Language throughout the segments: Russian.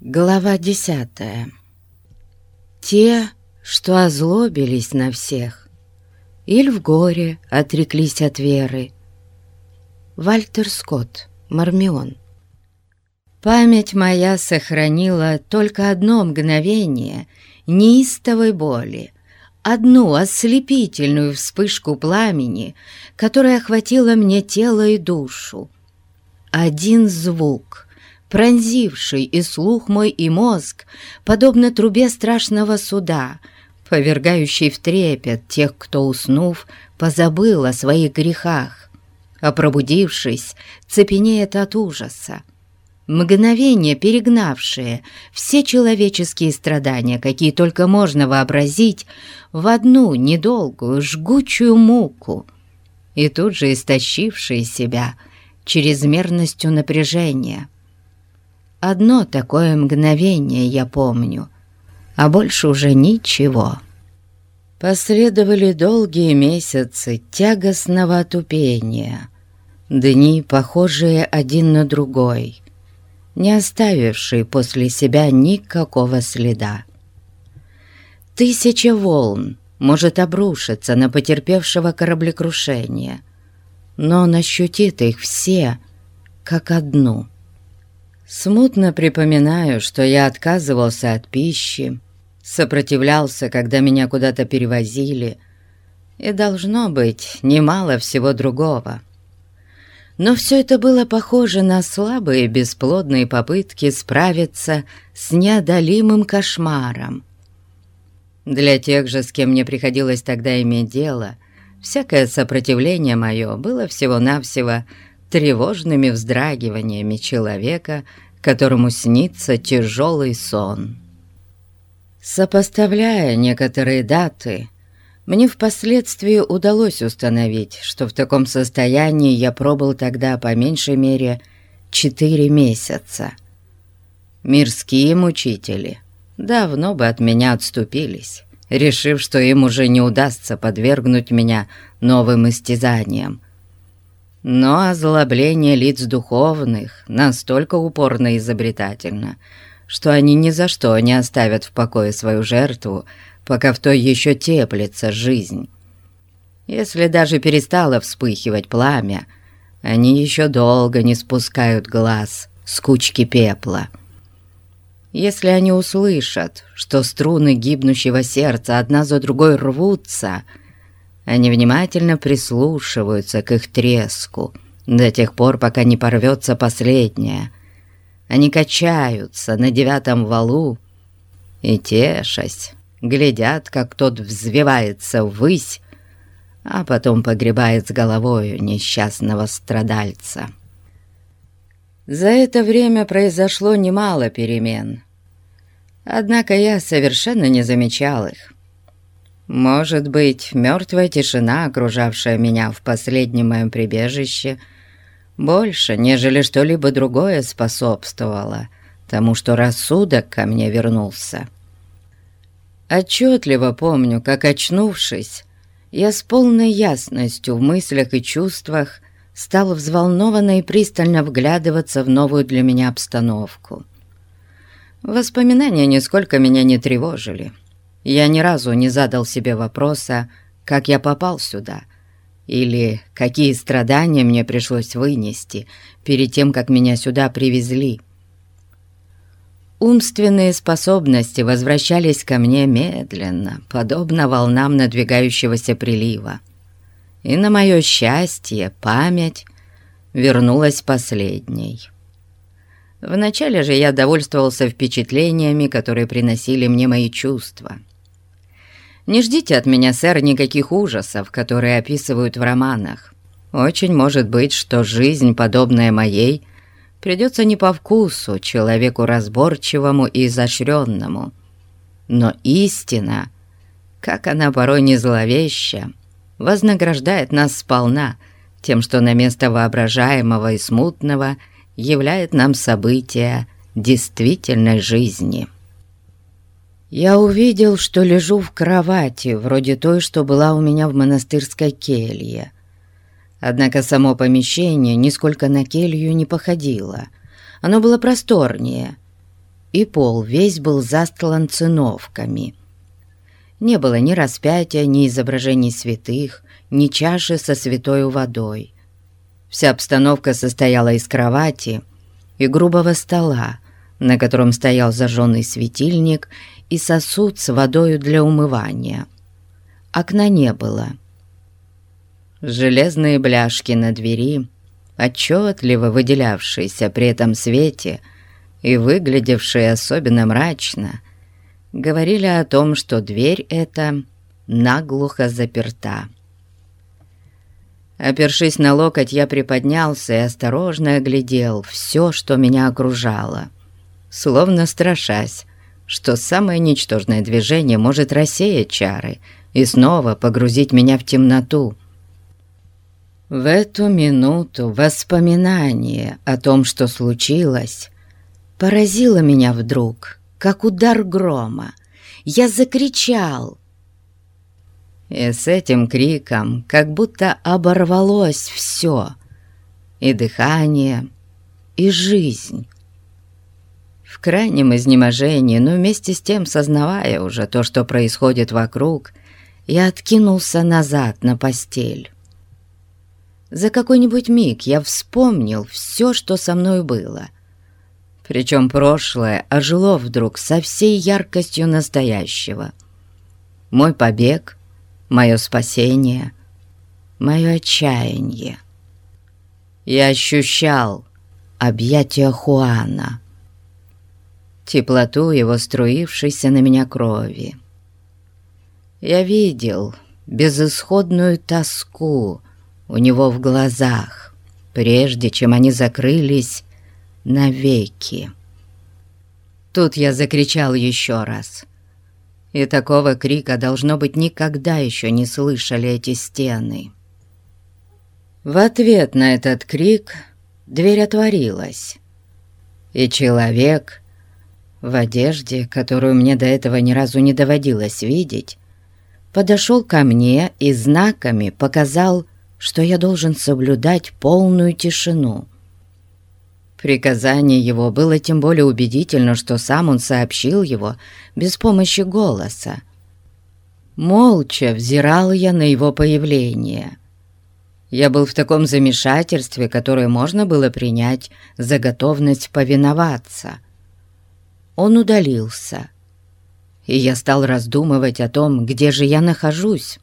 Глава десятая. Те, что озлобились на всех, или в горе отреклись от веры. Вальтер Скотт, Мармион. Память моя сохранила только одно мгновение неистовой боли, одну ослепительную вспышку пламени, которая охватила мне тело и душу. Один звук — пронзивший и слух мой, и мозг, подобно трубе страшного суда, повергающий в трепет тех, кто, уснув, позабыл о своих грехах, а пробудившись, цепенеет от ужаса. Мгновение, перегнавшее все человеческие страдания, какие только можно вообразить, в одну недолгую жгучую муку, и тут же истощившие себя чрезмерностью напряжения — Одно такое мгновение я помню, а больше уже ничего. Последовали долгие месяцы тягостного отупения, дни, похожие один на другой, не оставившие после себя никакого следа. Тысяча волн может обрушиться на потерпевшего кораблекрушение, но он ощутит их все как одну — Смутно припоминаю, что я отказывался от пищи, сопротивлялся, когда меня куда-то перевозили, и, должно быть, немало всего другого. Но все это было похоже на слабые бесплодные попытки справиться с неодолимым кошмаром. Для тех же, с кем мне приходилось тогда иметь дело, всякое сопротивление мое было всего-навсего тревожными вздрагиваниями человека, которому снится тяжелый сон. Сопоставляя некоторые даты, мне впоследствии удалось установить, что в таком состоянии я пробыл тогда по меньшей мере четыре месяца. Мирские мучители давно бы от меня отступились, решив, что им уже не удастся подвергнуть меня новым истязаниям, но озлобление лиц духовных настолько упорно и изобретательно, что они ни за что не оставят в покое свою жертву, пока в той еще теплится жизнь. Если даже перестало вспыхивать пламя, они еще долго не спускают глаз с кучки пепла. Если они услышат, что струны гибнущего сердца одна за другой рвутся — они внимательно прислушиваются к их треску до тех пор, пока не порвется последняя. Они качаются на девятом валу и, тешась, глядят, как тот взвивается ввысь, а потом погребает с головою несчастного страдальца. За это время произошло немало перемен, однако я совершенно не замечал их. Может быть, мертвая тишина, окружавшая меня в последнем моем прибежище, больше, нежели что-либо другое способствовала тому, что рассудок ко мне вернулся. Отчетливо помню, как, очнувшись, я с полной ясностью в мыслях и чувствах стал взволнованно и пристально вглядываться в новую для меня обстановку. Воспоминания нисколько меня не тревожили — я ни разу не задал себе вопроса, как я попал сюда, или какие страдания мне пришлось вынести перед тем, как меня сюда привезли. Умственные способности возвращались ко мне медленно, подобно волнам надвигающегося прилива. И на мое счастье память вернулась последней. Вначале же я довольствовался впечатлениями, которые приносили мне мои чувства — не ждите от меня, сэр, никаких ужасов, которые описывают в романах. Очень может быть, что жизнь, подобная моей, придется не по вкусу человеку разборчивому и изощренному. Но истина, как она порой не зловеща, вознаграждает нас сполна тем, что на место воображаемого и смутного являет нам события действительной жизни». Я увидел, что лежу в кровати, вроде той, что была у меня в монастырской келье. Однако само помещение нисколько на келью не походило. Оно было просторнее. и пол весь был застлан циновками. Не было ни распятия, ни изображений святых, ни чаши со святой водой. Вся обстановка состояла из кровати и грубого стола, на котором стоял зажженный светильник и сосуд с водою для умывания. Окна не было. Железные бляшки на двери, отчетливо выделявшиеся при этом свете и выглядевшие особенно мрачно, говорили о том, что дверь эта наглухо заперта. Опершись на локоть, я приподнялся и осторожно оглядел все, что меня окружало, словно страшась, что самое ничтожное движение может рассеять чары и снова погрузить меня в темноту. В эту минуту воспоминание о том, что случилось, поразило меня вдруг, как удар грома. Я закричал — и с этим криком как будто оборвалось все, и дыхание, и жизнь. В крайнем изнеможении, но вместе с тем, сознавая уже то, что происходит вокруг, я откинулся назад на постель. За какой-нибудь миг я вспомнил все, что со мной было. Причем прошлое ожило вдруг со всей яркостью настоящего. Мой побег, мое спасение, мое отчаяние. Я ощущал объятия Хуана, теплоту его струившейся на меня крови. Я видел безысходную тоску у него в глазах, прежде чем они закрылись навеки. Тут я закричал еще раз — и такого крика, должно быть, никогда еще не слышали эти стены. В ответ на этот крик дверь отворилась, и человек в одежде, которую мне до этого ни разу не доводилось видеть, подошел ко мне и знаками показал, что я должен соблюдать полную тишину — Приказание его было тем более убедительно, что сам он сообщил его без помощи голоса. Молча взирал я на его появление. Я был в таком замешательстве, которое можно было принять за готовность повиноваться. Он удалился, и я стал раздумывать о том, где же я нахожусь.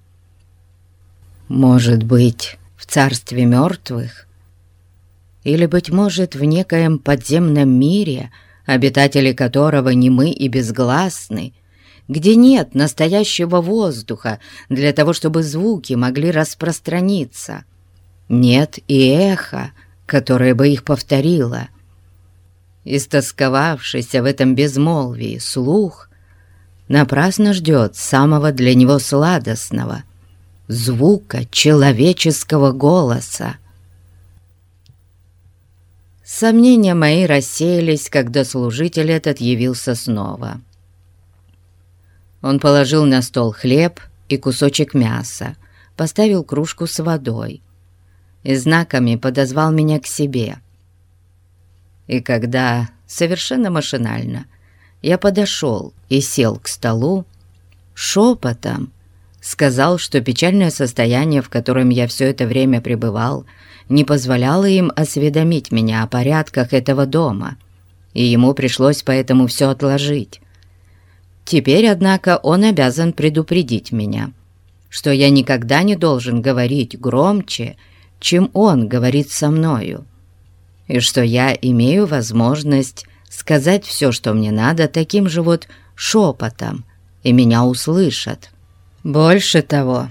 Может быть, в царстве мертвых? или, быть может, в некоем подземном мире, обитатели которого немы и безгласны, где нет настоящего воздуха для того, чтобы звуки могли распространиться. Нет и эха, которое бы их повторило. Истосковавшийся в этом безмолвии слух напрасно ждет самого для него сладостного — звука человеческого голоса. Сомнения мои рассеялись, когда служитель этот явился снова. Он положил на стол хлеб и кусочек мяса, поставил кружку с водой и знаками подозвал меня к себе. И когда, совершенно машинально, я подошел и сел к столу, шепотом сказал, что печальное состояние, в котором я все это время пребывал, не позволяло им осведомить меня о порядках этого дома, и ему пришлось поэтому все отложить. Теперь, однако, он обязан предупредить меня, что я никогда не должен говорить громче, чем он говорит со мною, и что я имею возможность сказать все, что мне надо, таким же вот шепотом, и меня услышат. Больше того,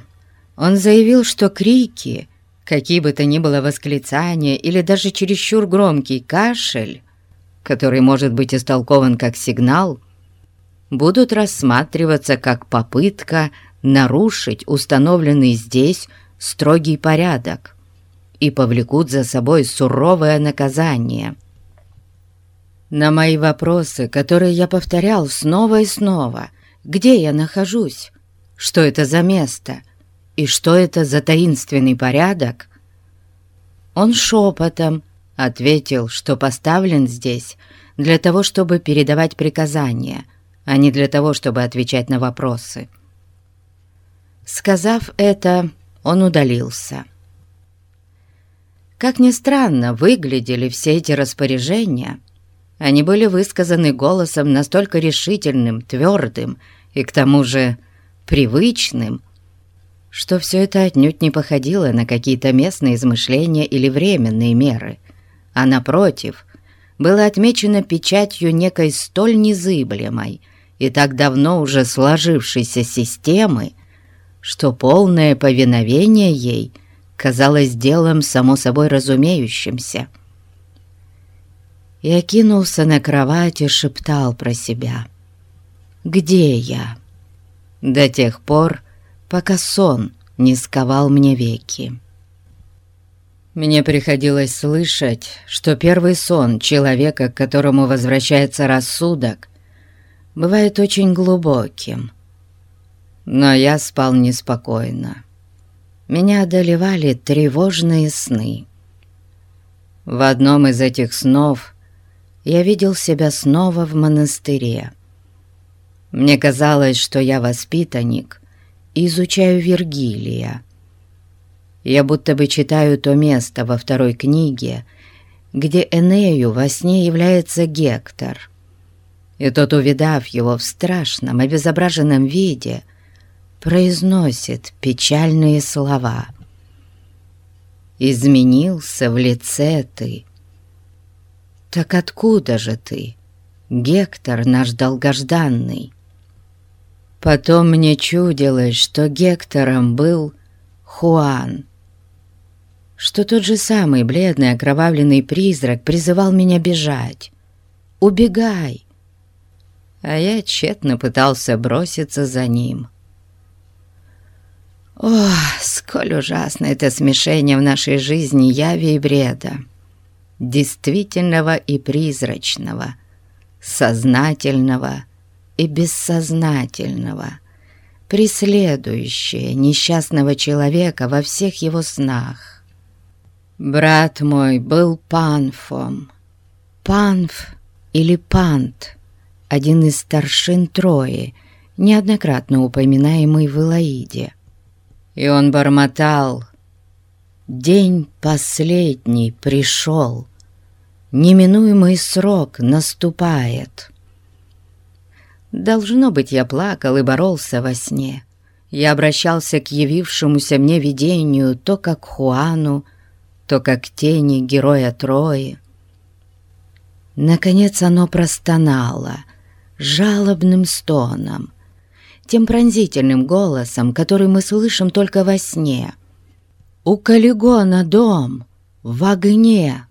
он заявил, что крики Какие бы то ни было восклицания или даже чересчур громкий кашель, который может быть истолкован как сигнал, будут рассматриваться как попытка нарушить установленный здесь строгий порядок и повлекут за собой суровое наказание. На мои вопросы, которые я повторял снова и снова, где я нахожусь, что это за место — и что это за таинственный порядок? Он шепотом ответил, что поставлен здесь для того, чтобы передавать приказания, а не для того, чтобы отвечать на вопросы. Сказав это, он удалился. Как ни странно, выглядели все эти распоряжения. Они были высказаны голосом настолько решительным, твердым и к тому же привычным, что все это отнюдь не походило на какие-то местные измышления или временные меры, а напротив, было отмечено печатью некой столь незыблемой и так давно уже сложившейся системы, что полное повиновение ей казалось делом само собой разумеющимся. Я кинулся на кровать и шептал про себя. «Где я?» До тех пор, пока сон не сковал мне веки. Мне приходилось слышать, что первый сон человека, к которому возвращается рассудок, бывает очень глубоким. Но я спал неспокойно. Меня одолевали тревожные сны. В одном из этих снов я видел себя снова в монастыре. Мне казалось, что я воспитанник, изучаю Вергилия. Я будто бы читаю то место во второй книге, где Энею во сне является Гектор. И тот, увидав его в страшном, обезображенном виде, произносит печальные слова. «Изменился в лице ты». «Так откуда же ты, Гектор наш долгожданный?» Потом мне чудилось, что Гектором был Хуан, что тот же самый бледный окровавленный призрак призывал меня бежать. «Убегай!» А я тщетно пытался броситься за ним. Ох, сколь ужасно это смешение в нашей жизни яви и бреда, действительного и призрачного, сознательного и бессознательного, преследующее несчастного человека во всех его снах. Брат мой был панфом. Панф или пант, один из старшин Трои, неоднократно упоминаемый в Илаиде. И он бормотал «День последний пришел, неминуемый срок наступает». Должно быть, я плакал и боролся во сне. Я обращался к явившемуся мне видению то как Хуану, то как тени героя Трои. Наконец оно простонало жалобным стоном, тем пронзительным голосом, который мы слышим только во сне. «У Калигона дом в огне!»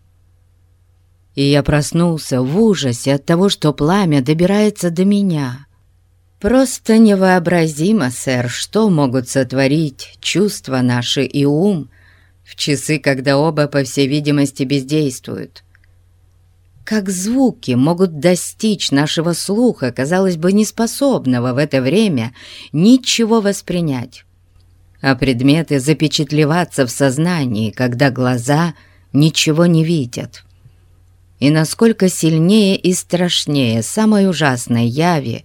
и я проснулся в ужасе от того, что пламя добирается до меня. Просто невообразимо, сэр, что могут сотворить чувства наши и ум в часы, когда оба, по всей видимости, бездействуют. Как звуки могут достичь нашего слуха, казалось бы, неспособного в это время ничего воспринять, а предметы запечатлеваться в сознании, когда глаза ничего не видят и насколько сильнее и страшнее самой ужасной яви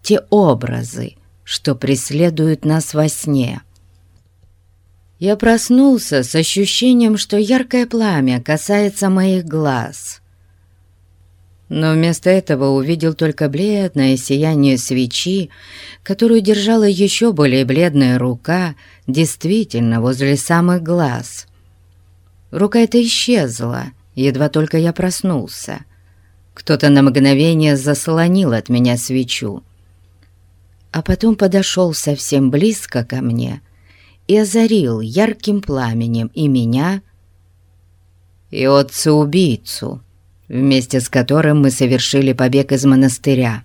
те образы, что преследуют нас во сне. Я проснулся с ощущением, что яркое пламя касается моих глаз. Но вместо этого увидел только бледное сияние свечи, которую держала еще более бледная рука, действительно возле самых глаз. Рука эта исчезла, едва только я проснулся. Кто-то на мгновение заслонил от меня свечу, а потом подошел совсем близко ко мне и озарил ярким пламенем и меня, и отца-убийцу, вместе с которым мы совершили побег из монастыря.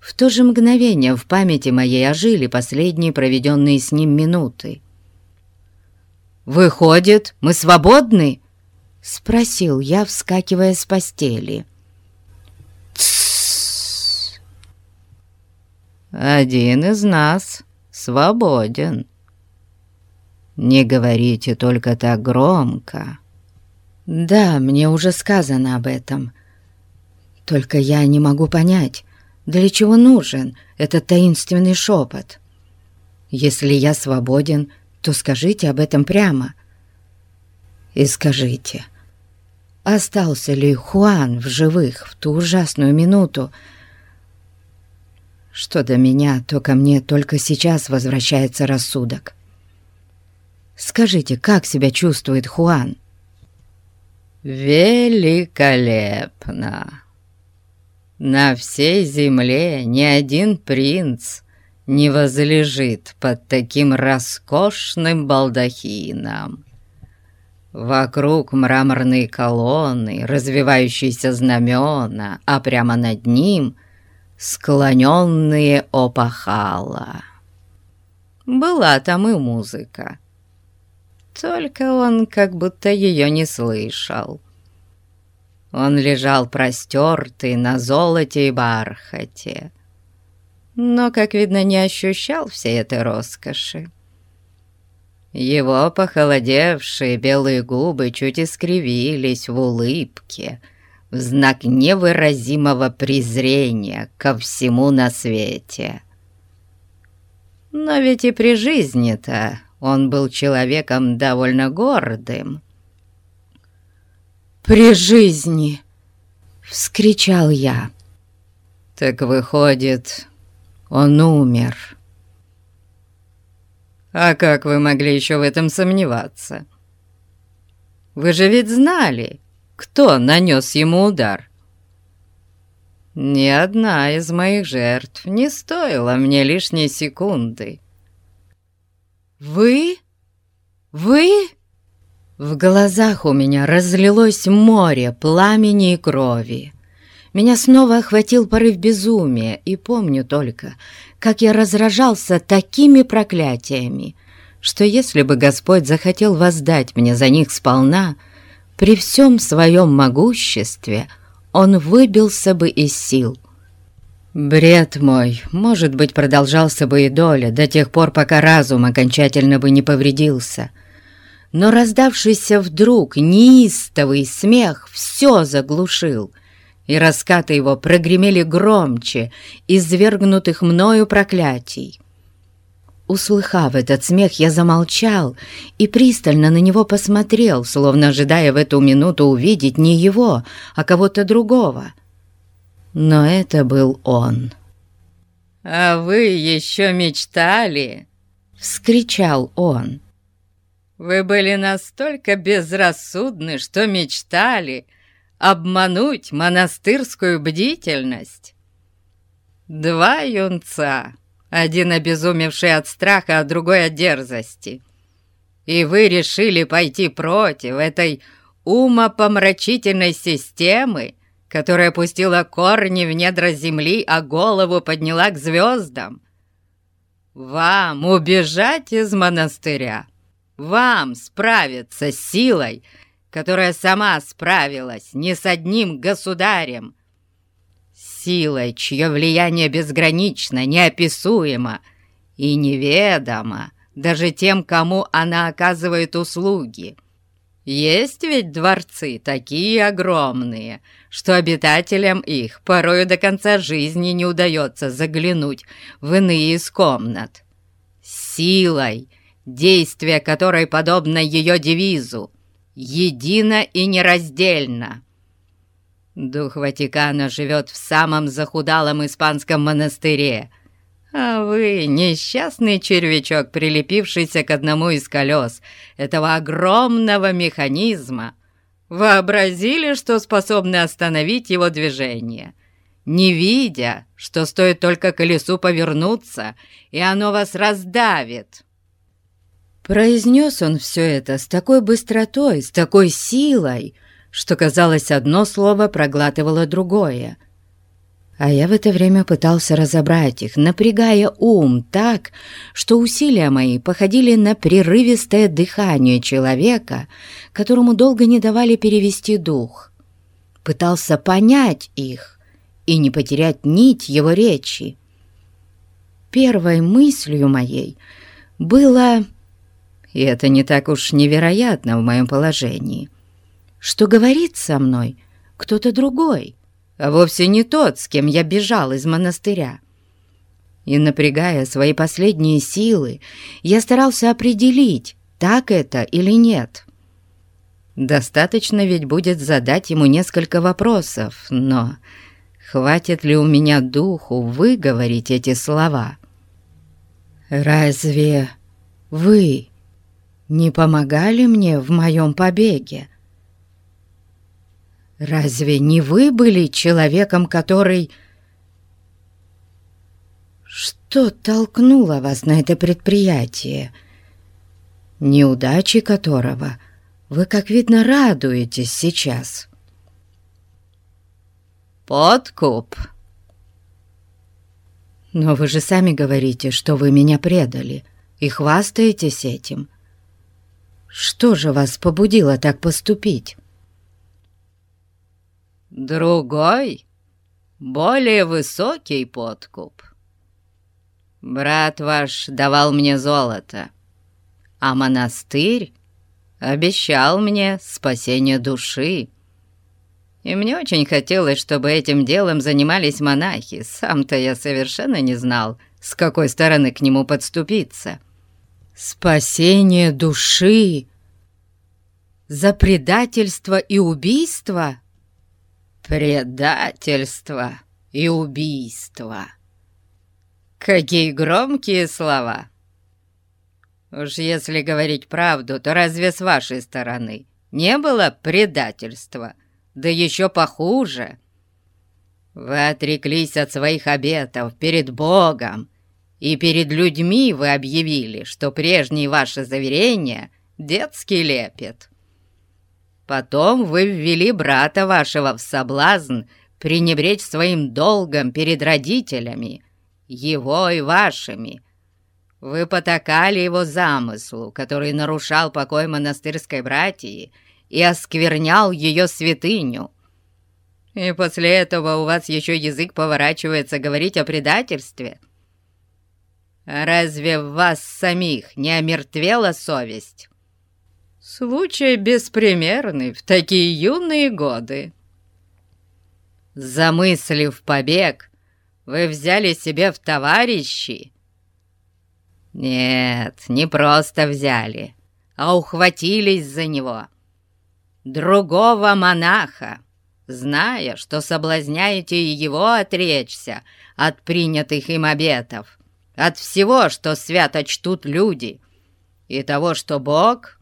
В то же мгновение в памяти моей ожили последние проведенные с ним минуты. «Выходит, мы свободны?» — спросил я, вскакивая с постели. «Тссс! Один из нас свободен. Не говорите только так громко». «Да, мне уже сказано об этом. Только я не могу понять, для чего нужен этот таинственный шепот. Если я свободен, то скажите об этом прямо. И скажите, остался ли Хуан в живых в ту ужасную минуту, что до меня, то ко мне только сейчас возвращается рассудок. Скажите, как себя чувствует Хуан? «Великолепно! На всей земле ни один принц не возлежит под таким роскошным балдахином. Вокруг мраморные колонны, развивающиеся знамена, а прямо над ним склоненные опахала. Была там и музыка. Только он как будто ее не слышал. Он лежал простертый на золоте и бархате, но, как видно, не ощущал всей этой роскоши. Его похолодевшие белые губы чуть искривились в улыбке, в знак невыразимого презрения ко всему на свете. Но ведь и при жизни-то он был человеком довольно гордым. «При жизни!» — вскричал я. «Так выходит, он умер». А как вы могли еще в этом сомневаться? Вы же ведь знали, кто нанес ему удар. Ни одна из моих жертв не стоила мне лишней секунды. «Вы? Вы?» В глазах у меня разлилось море пламени и крови. Меня снова охватил порыв безумия, и помню только, как я разражался такими проклятиями, что если бы Господь захотел воздать мне за них сполна, при всем своем могуществе он выбился бы из сил. Бред мой, может быть, продолжался бы и доля до тех пор, пока разум окончательно бы не повредился. Но раздавшийся вдруг неистовый смех все заглушил, и раскаты его прогремели громче извергнутых мною проклятий. Услыхав этот смех, я замолчал и пристально на него посмотрел, словно ожидая в эту минуту увидеть не его, а кого-то другого. Но это был он. «А вы еще мечтали?» — вскричал он. «Вы были настолько безрассудны, что мечтали, — обмануть монастырскую бдительность. Два юнца, один обезумевший от страха, а другой от дерзости. И вы решили пойти против этой умопомрачительной системы, которая пустила корни в недра земли, а голову подняла к звездам. Вам убежать из монастыря, вам справиться с силой, которая сама справилась не с одним государем, силой, чье влияние безгранично, неописуемо и неведомо даже тем, кому она оказывает услуги. Есть ведь дворцы такие огромные, что обитателям их порою до конца жизни не удается заглянуть в иные из комнат. Силой, действие которой подобно ее девизу едино и нераздельно. Дух Ватикана живет в самом захудалом испанском монастыре, а вы, несчастный червячок, прилепившийся к одному из колес этого огромного механизма, вообразили, что способны остановить его движение, не видя, что стоит только колесу повернуться, и оно вас раздавит». Произнес он все это с такой быстротой, с такой силой, что, казалось, одно слово проглатывало другое. А я в это время пытался разобрать их, напрягая ум так, что усилия мои походили на прерывистое дыхание человека, которому долго не давали перевести дух. Пытался понять их и не потерять нить его речи. Первой мыслью моей было и это не так уж невероятно в моем положении, что говорит со мной кто-то другой, вовсе не тот, с кем я бежал из монастыря. И, напрягая свои последние силы, я старался определить, так это или нет. Достаточно ведь будет задать ему несколько вопросов, но хватит ли у меня духу выговорить эти слова? «Разве вы не помогали мне в моем побеге? Разве не вы были человеком, который...» «Что толкнуло вас на это предприятие, неудачи которого...» Вы, как видно, радуетесь сейчас. Подкуп. Но вы же сами говорите, что вы меня предали и хвастаетесь этим. Что же вас побудило так поступить? Другой, более высокий подкуп. Брат ваш давал мне золото, а монастырь обещал мне спасение души. И мне очень хотелось, чтобы этим делом занимались монахи. Сам-то я совершенно не знал, с какой стороны к нему подступиться. Спасение души? За предательство и убийство? Предательство и убийство. Какие громкие слова! Уж если говорить правду, то разве с вашей стороны не было предательства? Да еще похуже. Вы отреклись от своих обетов перед Богом, и перед людьми вы объявили, что прежние ваши заверения — детский лепет. Потом вы ввели брата вашего в соблазн пренебречь своим долгом перед родителями, его и вашими — вы потакали его замыслу, который нарушал покой монастырской братьи и осквернял ее святыню. И после этого у вас еще язык поворачивается говорить о предательстве. Разве в вас самих не омертвела совесть? Случай беспримерный в такие юные годы. Замыслив побег, вы взяли себе в товарищи нет, не просто взяли, а ухватились за него. Другого монаха, зная, что соблазняете его отречься от принятых им обетов, от всего, что свято чтут люди, и того, что Бог,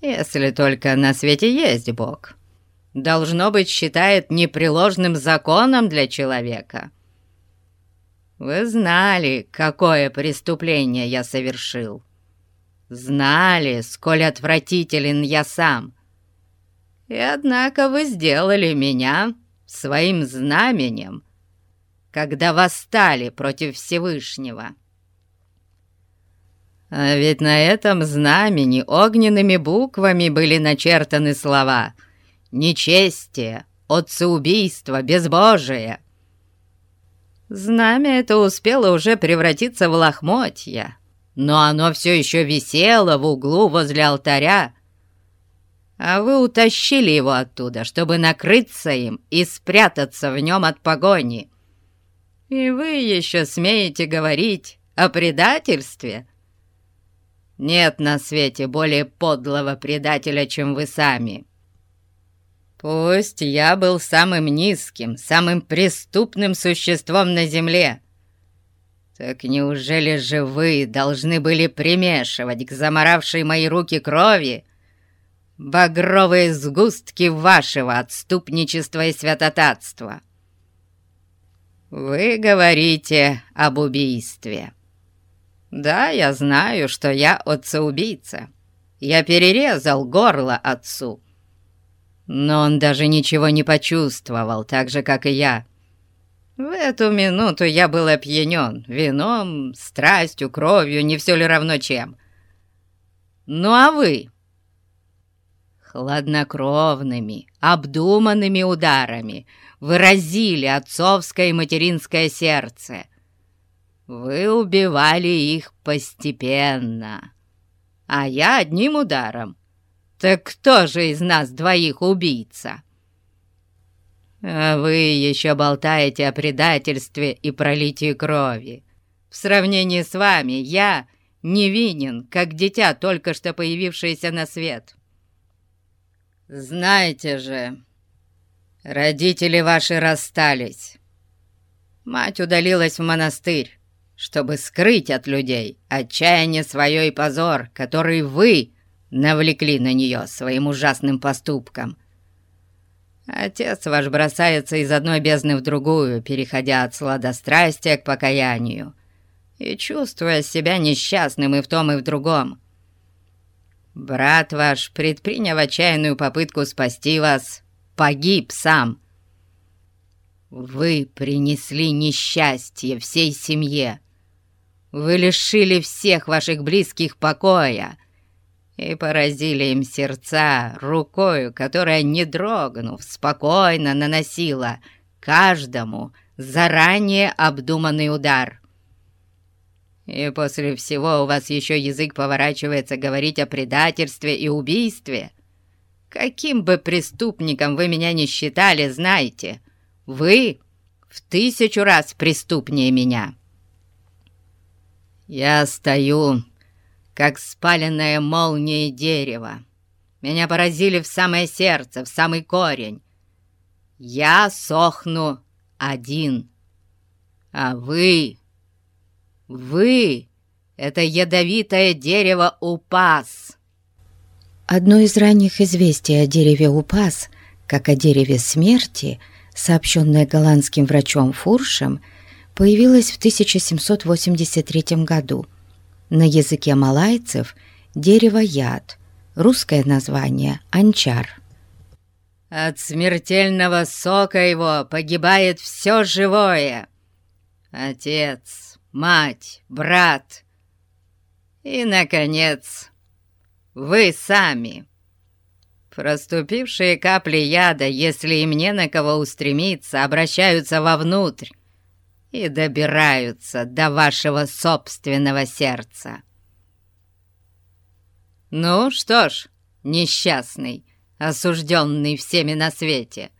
если только на свете есть Бог, должно быть считает непреложным законом для человека — вы знали, какое преступление я совершил. Знали, сколь отвратителен я сам. И однако вы сделали меня своим знаменем, когда восстали против Всевышнего. А ведь на этом знамени огненными буквами были начертаны слова «Нечестие», «Отцеубийство», «Безбожие». Знамя это успело уже превратиться в лохмотья, но оно все еще висело в углу возле алтаря, а вы утащили его оттуда, чтобы накрыться им и спрятаться в нем от погони. И вы еще смеете говорить о предательстве? Нет на свете более подлого предателя, чем вы сами». Пусть я был самым низким, самым преступным существом на земле. Так неужели же вы должны были примешивать к заморавшей мои руки крови багровые сгустки вашего отступничества и святотатства? Вы говорите об убийстве. Да, я знаю, что я отца-убийца. Я перерезал горло отцу но он даже ничего не почувствовал, так же, как и я. В эту минуту я был опьянен вином, страстью, кровью, не все ли равно чем. Ну а вы? Хладнокровными, обдуманными ударами выразили отцовское и материнское сердце. Вы убивали их постепенно, а я одним ударом — «Так кто же из нас двоих убийца?» А вы еще болтаете о предательстве и пролитии крови. В сравнении с вами я невинен, как дитя, только что появившееся на свет. Знаете же, родители ваши расстались. Мать удалилась в монастырь, чтобы скрыть от людей отчаяние свое и позор, который вы навлекли на нее своим ужасным поступком. Отец ваш бросается из одной бездны в другую, переходя от сладострастия к покаянию и чувствуя себя несчастным и в том, и в другом. Брат ваш, предприняв отчаянную попытку спасти вас, погиб сам. Вы принесли несчастье всей семье. Вы лишили всех ваших близких покоя и поразили им сердца рукою, которая, не дрогнув, спокойно наносила каждому заранее обдуманный удар. И после всего у вас еще язык поворачивается говорить о предательстве и убийстве. Каким бы преступником вы меня не считали, знайте, вы в тысячу раз преступнее меня. Я стою, как спаленное молнией дерево. Меня поразили в самое сердце, в самый корень. Я сохну один, а вы вы — это ядовитое дерево упас!» Одно из ранних известий о дереве упас, как о дереве смерти, сообщенное голландским врачом Фуршем, появилось в 1783 году. На языке малайцев дерево яд, русское название — анчар. «От смертельного сока его погибает все живое. Отец, мать, брат и, наконец, вы сами. Проступившие капли яда, если им не на кого устремиться, обращаются вовнутрь и добираются до вашего собственного сердца. Ну что ж, несчастный, осужденный всеми на свете,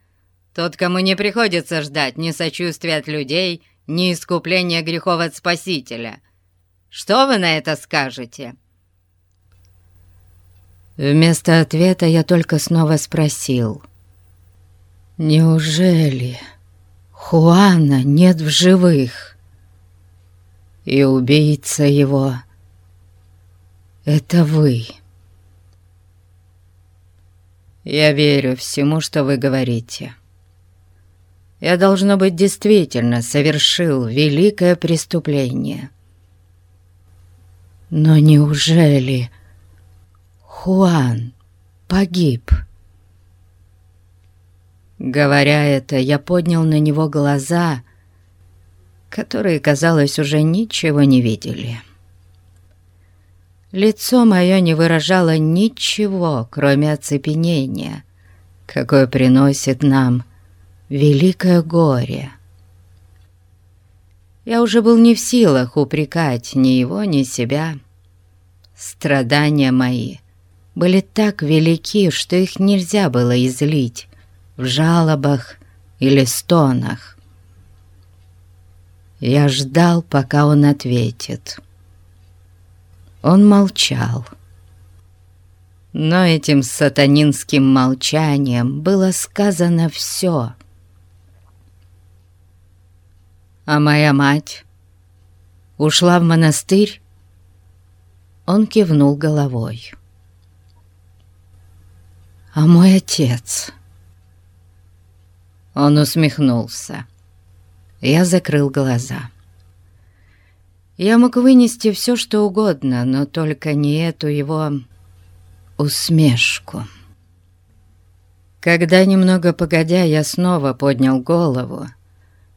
тот, кому не приходится ждать ни сочувствия от людей, ни искупление грехов от Спасителя. Что вы на это скажете?» Вместо ответа я только снова спросил. «Неужели Хуана нет в живых?» И убийца его — это вы. Я верю всему, что вы говорите. Я, должно быть, действительно совершил великое преступление. Но неужели Хуан погиб? Говоря это, я поднял на него глаза, которые, казалось, уже ничего не видели. Лицо мое не выражало ничего, кроме оцепенения, какое приносит нам великое горе. Я уже был не в силах упрекать ни его, ни себя. Страдания мои были так велики, что их нельзя было излить в жалобах или стонах. Я ждал, пока он ответит. Он молчал. Но этим сатанинским молчанием было сказано все — «А моя мать ушла в монастырь?» Он кивнул головой. «А мой отец?» Он усмехнулся. Я закрыл глаза. Я мог вынести все, что угодно, но только не эту его усмешку. Когда немного погодя я снова поднял голову,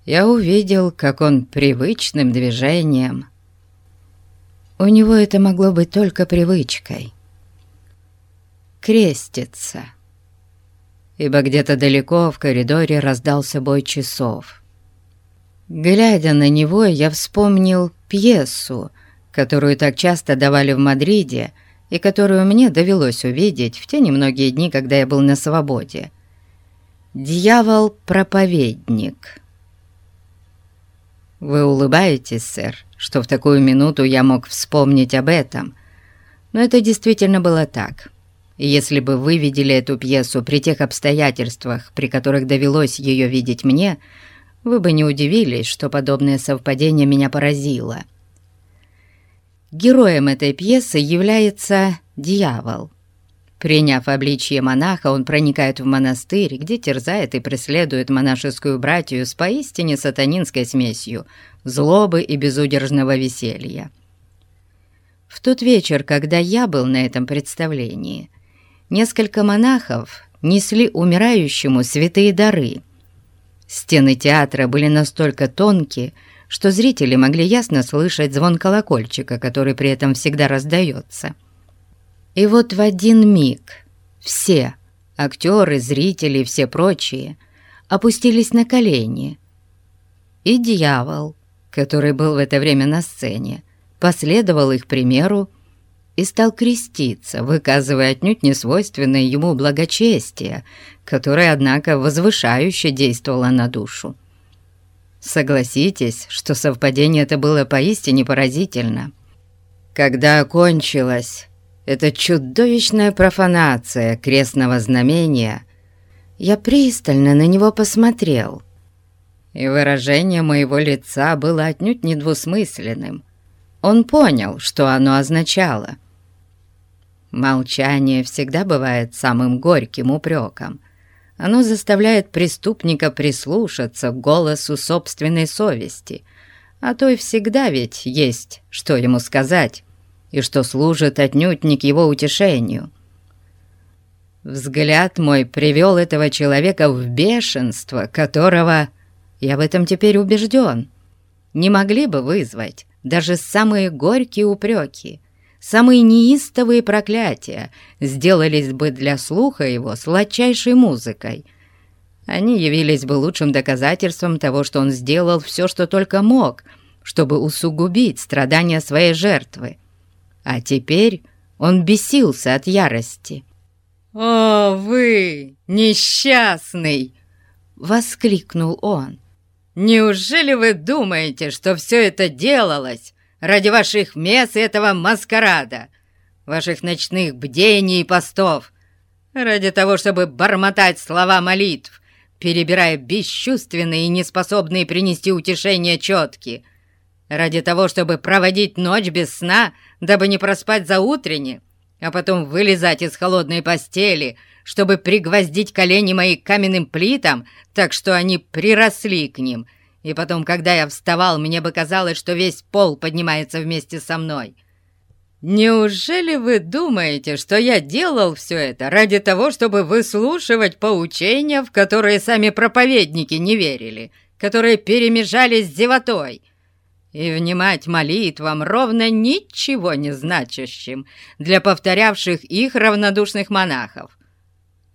я увидел, как он привычным движением... У него это могло быть только привычкой. Крестится. Ибо где-то далеко в коридоре раздался бой часов. Глядя на него, я вспомнил пьесу, которую так часто давали в Мадриде и которую мне довелось увидеть в те немногие дни, когда я был на свободе. Дьявол-проповедник Вы улыбаетесь, сэр, что в такую минуту я мог вспомнить об этом, но это действительно было так. Если бы вы видели эту пьесу при тех обстоятельствах, при которых довелось ее видеть мне, вы бы не удивились, что подобное совпадение меня поразило. Героем этой пьесы является дьявол — Приняв обличье монаха, он проникает в монастырь, где терзает и преследует монашескую братью с поистине сатанинской смесью злобы и безудержного веселья. В тот вечер, когда я был на этом представлении, несколько монахов несли умирающему святые дары. Стены театра были настолько тонкие, что зрители могли ясно слышать звон колокольчика, который при этом всегда раздается — и вот в один миг все, актеры, зрители и все прочие, опустились на колени. И дьявол, который был в это время на сцене, последовал их примеру и стал креститься, выказывая отнюдь несвойственное ему благочестие, которое, однако, возвышающе действовало на душу. Согласитесь, что совпадение это было поистине поразительно. Когда окончилось эта чудовищная профанация крестного знамения, я пристально на него посмотрел, и выражение моего лица было отнюдь недвусмысленным. Он понял, что оно означало. Молчание всегда бывает самым горьким упреком. Оно заставляет преступника прислушаться к голосу собственной совести, а то и всегда ведь есть, что ему сказать и что служит отнюдь не к его утешению. Взгляд мой привел этого человека в бешенство, которого, я в этом теперь убежден, не могли бы вызвать даже самые горькие упреки, самые неистовые проклятия сделались бы для слуха его сладчайшей музыкой. Они явились бы лучшим доказательством того, что он сделал все, что только мог, чтобы усугубить страдания своей жертвы. А теперь он бесился от ярости. «О, вы, несчастный!» — воскликнул он. «Неужели вы думаете, что все это делалось ради ваших мес этого маскарада, ваших ночных бдений и постов, ради того, чтобы бормотать слова молитв, перебирая бесчувственные и неспособные принести утешение четки, ради того, чтобы проводить ночь без сна — дабы не проспать за утренне, а потом вылезать из холодной постели, чтобы пригвоздить колени мои к каменным плитам, так что они приросли к ним, и потом, когда я вставал, мне бы казалось, что весь пол поднимается вместе со мной. Неужели вы думаете, что я делал все это ради того, чтобы выслушивать поучения, в которые сами проповедники не верили, которые перемежались с зевотой, и внимать молитвам ровно ничего не значащим для повторявших их равнодушных монахов.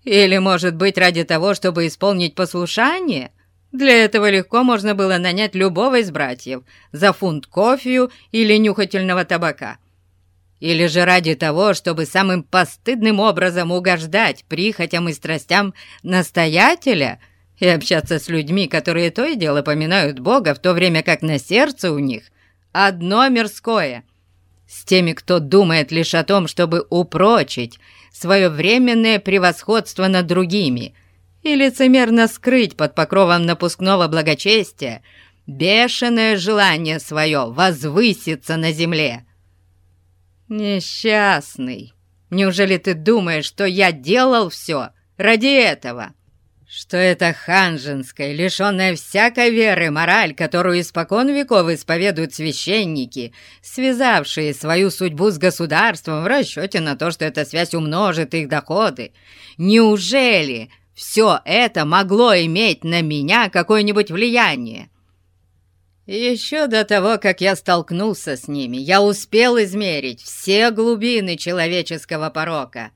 Или, может быть, ради того, чтобы исполнить послушание? Для этого легко можно было нанять любого из братьев за фунт кофею или нюхательного табака. Или же ради того, чтобы самым постыдным образом угождать прихотям и страстям настоятеля – и общаться с людьми, которые то и дело поминают Бога, в то время как на сердце у них одно мирское. С теми, кто думает лишь о том, чтобы упрочить свое временное превосходство над другими и лицемерно скрыть под покровом напускного благочестия бешеное желание свое возвыситься на земле. Несчастный, неужели ты думаешь, что я делал все ради этого?» что это ханжинская, лишенная всякой веры мораль, которую испокон веков исповедуют священники, связавшие свою судьбу с государством в расчете на то, что эта связь умножит их доходы. Неужели все это могло иметь на меня какое-нибудь влияние? Еще до того, как я столкнулся с ними, я успел измерить все глубины человеческого порока.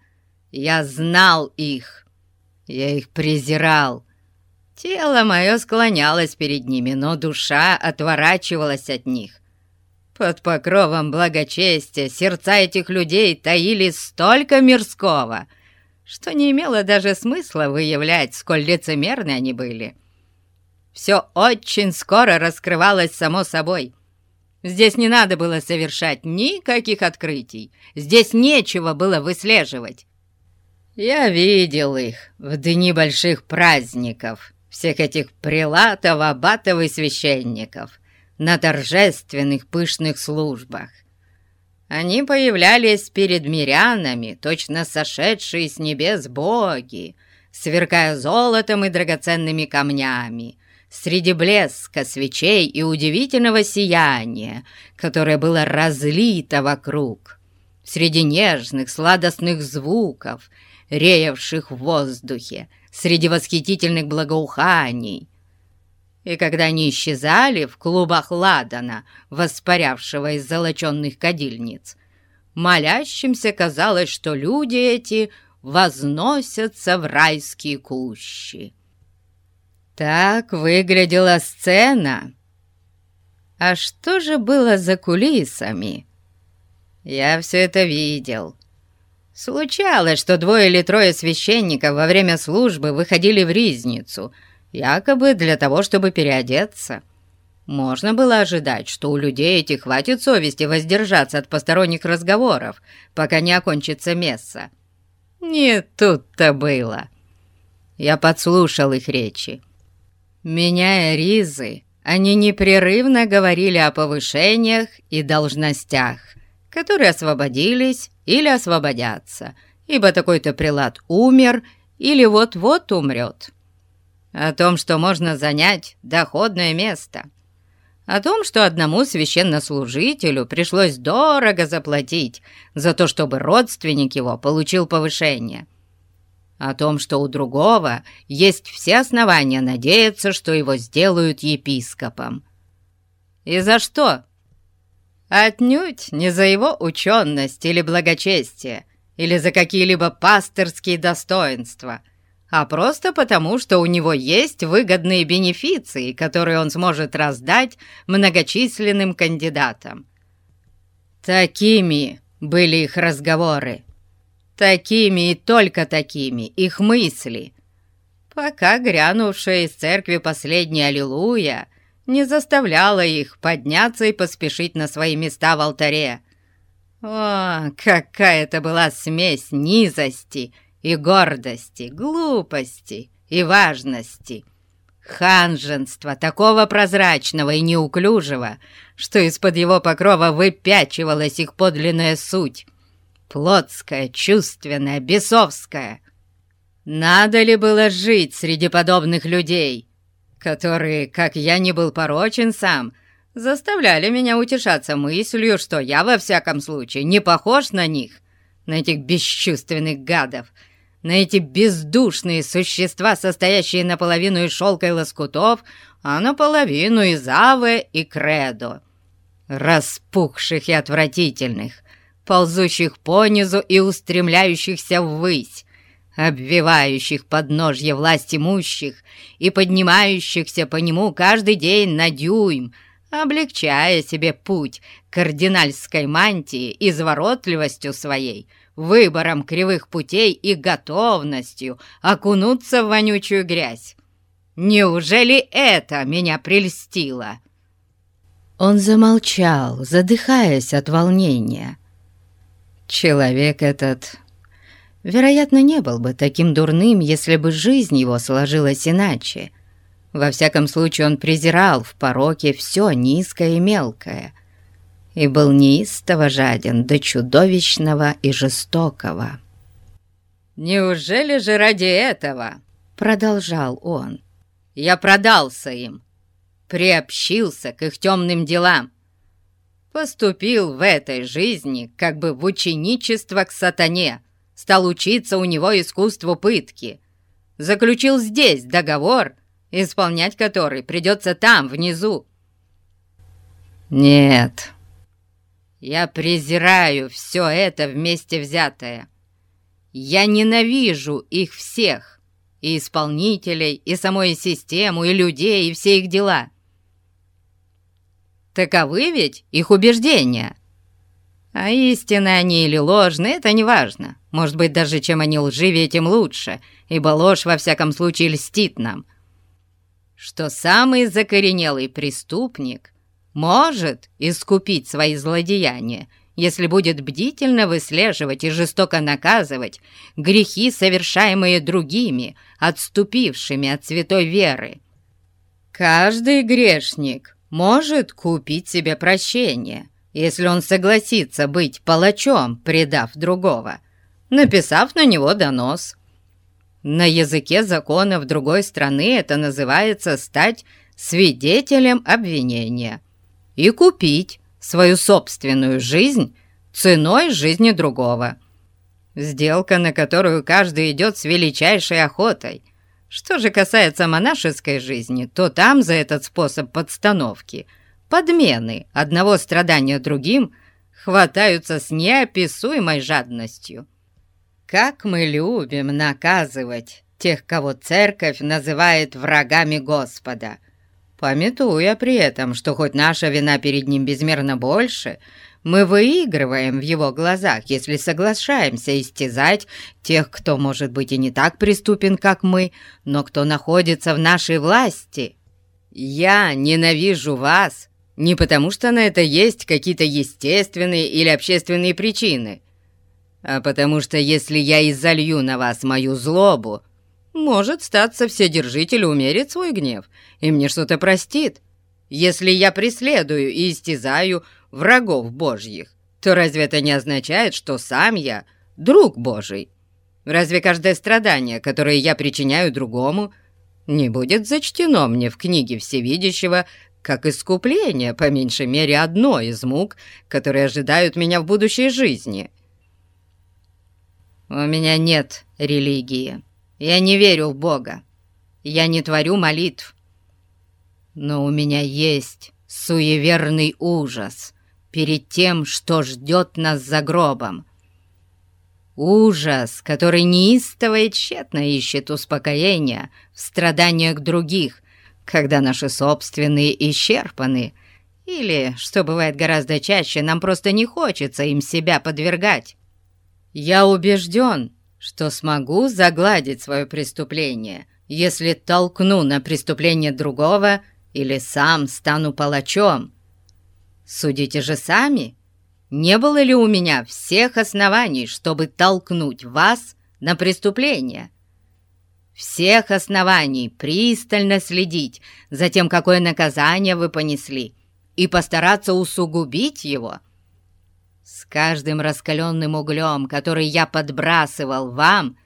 Я знал их. Я их презирал. Тело мое склонялось перед ними, но душа отворачивалась от них. Под покровом благочестия сердца этих людей таили столько мирского, что не имело даже смысла выявлять, сколь лицемерны они были. Все очень скоро раскрывалось само собой. Здесь не надо было совершать никаких открытий, здесь нечего было выслеживать. Я видел их в дни больших праздников, всех этих прилатов, аббатов и священников, на торжественных пышных службах. Они появлялись перед мирянами, точно сошедшие с небес боги, сверкая золотом и драгоценными камнями, среди блеска свечей и удивительного сияния, которое было разлито вокруг, среди нежных сладостных звуков реявших в воздухе, среди восхитительных благоуханий. И когда они исчезали в клубах ладана, воспарявшего из золоченных кадильниц, молящимся казалось, что люди эти возносятся в райские кущи. Так выглядела сцена. А что же было за кулисами? Я все это видел. Случалось, что двое или трое священников во время службы выходили в ризницу, якобы для того, чтобы переодеться. Можно было ожидать, что у людей этих хватит совести воздержаться от посторонних разговоров, пока не окончится месса. Не тут-то было. Я подслушал их речи. Меняя ризы, они непрерывно говорили о повышениях и должностях, которые освободились или освободятся, ибо такой-то прилад умер или вот-вот умрет. О том, что можно занять доходное место. О том, что одному священнослужителю пришлось дорого заплатить за то, чтобы родственник его получил повышение. О том, что у другого есть все основания надеяться, что его сделают епископом. И за что? Отнюдь не за его ученость или благочестие, или за какие-либо пасторские достоинства, а просто потому, что у него есть выгодные бенефиции, которые он сможет раздать многочисленным кандидатам. Такими были их разговоры, такими и только такими их мысли, пока грянувшая из церкви последняя «Аллилуйя» не заставляла их подняться и поспешить на свои места в алтаре. О, какая это была смесь низости и гордости, глупости и важности, ханженства такого прозрачного и неуклюжего, что из-под его покрова выпячивалась их подлинная суть, плотская, чувственная, бесовская. Надо ли было жить среди подобных людей, которые, как я не был порочен сам, заставляли меня утешаться мыслью, что я во всяком случае не похож на них, на этих бесчувственных гадов, на эти бездушные существа, состоящие наполовину из шелка и лоскутов, а наполовину из авы и кредо, распухших и отвратительных, ползущих понизу и устремляющихся ввысь, обвивающих подножье власть имущих и поднимающихся по нему каждый день на дюйм, облегчая себе путь кардинальской мантии изворотливостью своей, выбором кривых путей и готовностью окунуться в вонючую грязь. Неужели это меня прельстило?» Он замолчал, задыхаясь от волнения. Человек этот вероятно, не был бы таким дурным, если бы жизнь его сложилась иначе. Во всяком случае, он презирал в пороке все низкое и мелкое и был неистово жаден до чудовищного и жестокого. «Неужели же ради этого?» — продолжал он. «Я продался им, приобщился к их темным делам, поступил в этой жизни как бы в ученичество к сатане» стал учиться у него искусству пытки. Заключил здесь договор, исполнять который придется там, внизу. Нет, я презираю все это вместе взятое. Я ненавижу их всех, и исполнителей, и самой систему, и людей, и все их дела. Таковы ведь их убеждения. А истинны они или ложны, это не важно. Может быть, даже чем они лживее, тем лучше, ибо ложь во всяком случае льстит нам. Что самый закоренелый преступник может искупить свои злодеяния, если будет бдительно выслеживать и жестоко наказывать грехи, совершаемые другими, отступившими от святой веры. Каждый грешник может купить себе прощение, если он согласится быть палачом, предав другого, написав на него донос. На языке законов другой страны это называется стать свидетелем обвинения и купить свою собственную жизнь ценой жизни другого. Сделка, на которую каждый идет с величайшей охотой. Что же касается монашеской жизни, то там за этот способ подстановки, подмены одного страдания другим, хватаются с неописуемой жадностью. Как мы любим наказывать тех, кого церковь называет врагами Господа, пометуя при этом, что хоть наша вина перед ним безмерно больше, мы выигрываем в его глазах, если соглашаемся истязать тех, кто, может быть, и не так преступен, как мы, но кто находится в нашей власти. Я ненавижу вас не потому, что на это есть какие-то естественные или общественные причины, а потому что если я изолью на вас мою злобу, может, статься Вседержитель умерит свой гнев, и мне что-то простит. Если я преследую и истязаю врагов Божьих, то разве это не означает, что сам я друг Божий? Разве каждое страдание, которое я причиняю другому, не будет зачтено мне в книге Всевидящего как искупление, по меньшей мере, одно из мук, которые ожидают меня в будущей жизни?» «У меня нет религии. Я не верю в Бога. Я не творю молитв. Но у меня есть суеверный ужас перед тем, что ждет нас за гробом. Ужас, который неистово и тщетно ищет успокоения в страданиях других, когда наши собственные исчерпаны, или, что бывает гораздо чаще, нам просто не хочется им себя подвергать. Я убежден, что смогу загладить свое преступление, если толкну на преступление другого или сам стану палачом. Судите же сами, не было ли у меня всех оснований, чтобы толкнуть вас на преступление? Всех оснований пристально следить за тем, какое наказание вы понесли, и постараться усугубить его – с каждым раскаленным углем, который я подбрасывал вам,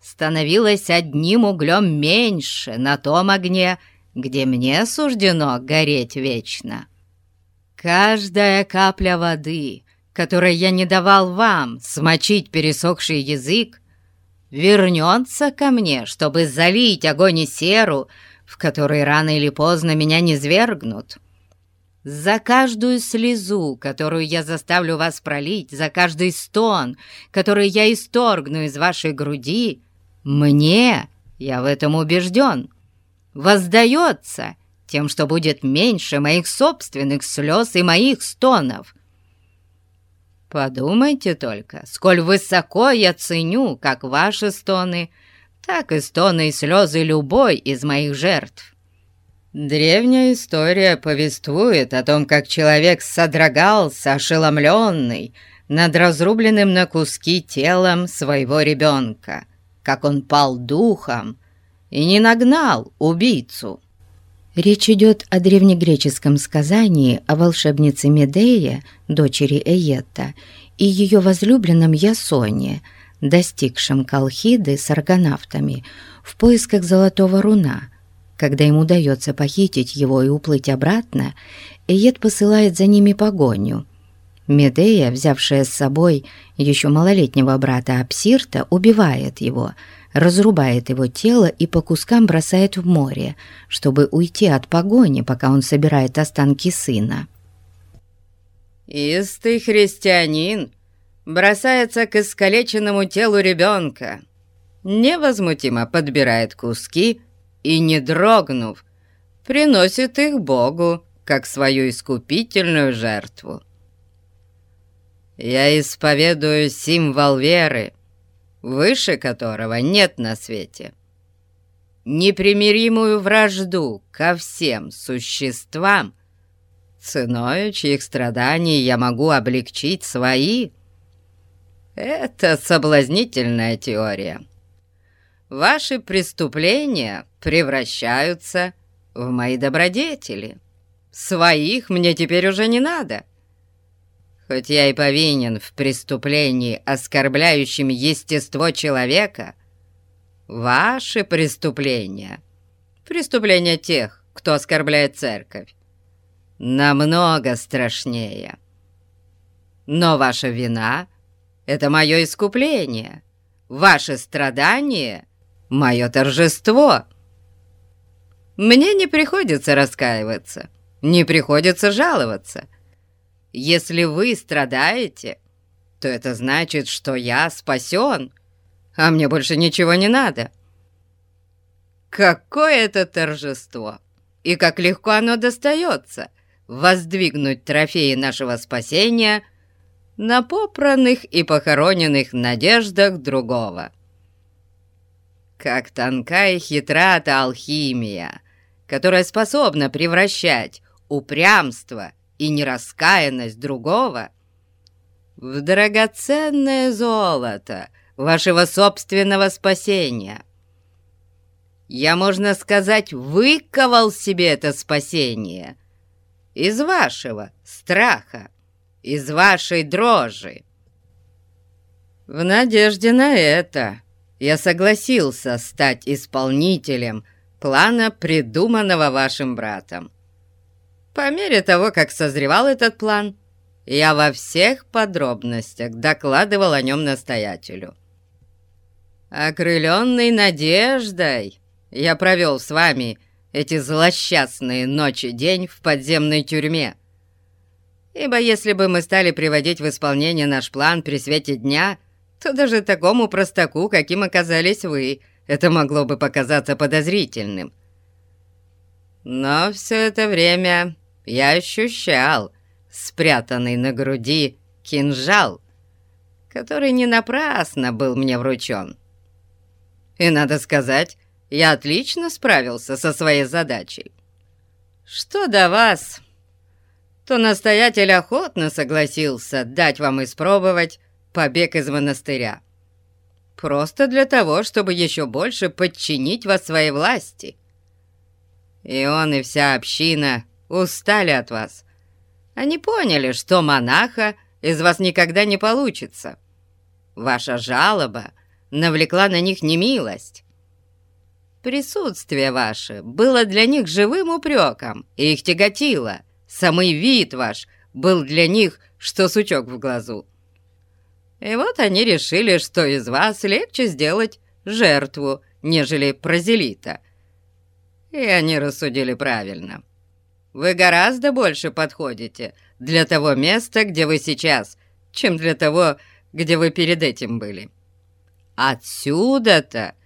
становилось одним углем меньше на том огне, где мне суждено гореть вечно. Каждая капля воды, которой я не давал вам смочить пересохший язык, вернется ко мне, чтобы залить огонь и серу, в который рано или поздно меня не свергнут. За каждую слезу, которую я заставлю вас пролить, за каждый стон, который я исторгну из вашей груди, мне, я в этом убежден, воздается тем, что будет меньше моих собственных слез и моих стонов. Подумайте только, сколь высоко я ценю как ваши стоны, так и стоны и слезы любой из моих жертв. Древняя история повествует о том, как человек содрогался, ошеломленный, над разрубленным на куски телом своего ребенка, как он пал духом и не нагнал убийцу. Речь идет о древнегреческом сказании о волшебнице Медее, дочери Эетта, и ее возлюбленном Ясоне, достигшем Колхиды с аргонавтами в поисках золотого руна – когда им удается похитить его и уплыть обратно, Эйет посылает за ними погоню. Медея, взявшая с собой еще малолетнего брата Апсирта, убивает его, разрубает его тело и по кускам бросает в море, чтобы уйти от погони, пока он собирает останки сына. «Истый христианин бросается к искалеченному телу ребенка, невозмутимо подбирает куски и, не дрогнув, приносит их Богу, как свою искупительную жертву. я исповедую символ веры, выше которого нет на свете. Непримиримую вражду ко всем существам, ценой чьих страданий я могу облегчить свои. Это соблазнительная теория. Ваши преступления превращаются в мои добродетели. Своих мне теперь уже не надо. Хоть я и повинен в преступлении, оскорбляющем естество человека, ваши преступления, преступления тех, кто оскорбляет церковь, намного страшнее. Но ваша вина — это мое искупление, ваше страдание — мое торжество. Мне не приходится раскаиваться, не приходится жаловаться — если вы страдаете, то это значит, что я спасен, а мне больше ничего не надо. Какое это торжество! И как легко оно достается воздвигнуть трофеи нашего спасения на попранных и похороненных надеждах другого. Как тонка и хитра та алхимия, которая способна превращать упрямство и нераскаянность другого в драгоценное золото вашего собственного спасения. Я, можно сказать, выковал себе это спасение из вашего страха, из вашей дрожи. В надежде на это я согласился стать исполнителем плана, придуманного вашим братом. По мере того, как созревал этот план, я во всех подробностях докладывал о нем настоятелю. Окрыленный надеждой, я провел с вами эти злосчастные ночи-день в подземной тюрьме. Ибо если бы мы стали приводить в исполнение наш план при свете дня, то даже такому простаку, каким оказались вы, это могло бы показаться подозрительным. Но все это время я ощущал спрятанный на груди кинжал, который не напрасно был мне вручен. И, надо сказать, я отлично справился со своей задачей. Что до вас, то настоятель охотно согласился дать вам испробовать побег из монастыря. Просто для того, чтобы еще больше подчинить вас своей власти. И он, и вся община устали от вас. Они поняли, что монаха из вас никогда не получится. Ваша жалоба навлекла на них немилость. Присутствие ваше было для них живым упреком, и их тяготило. Самый вид ваш был для них, что сучок в глазу. И вот они решили, что из вас легче сделать жертву, нежели прозелита. И они рассудили правильно. Вы гораздо больше подходите для того места, где вы сейчас, чем для того, где вы перед этим были. Отсюда-то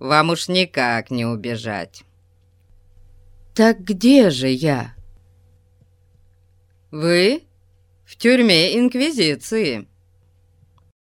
вам уж никак не убежать. Так где же я? Вы в тюрьме Инквизиции.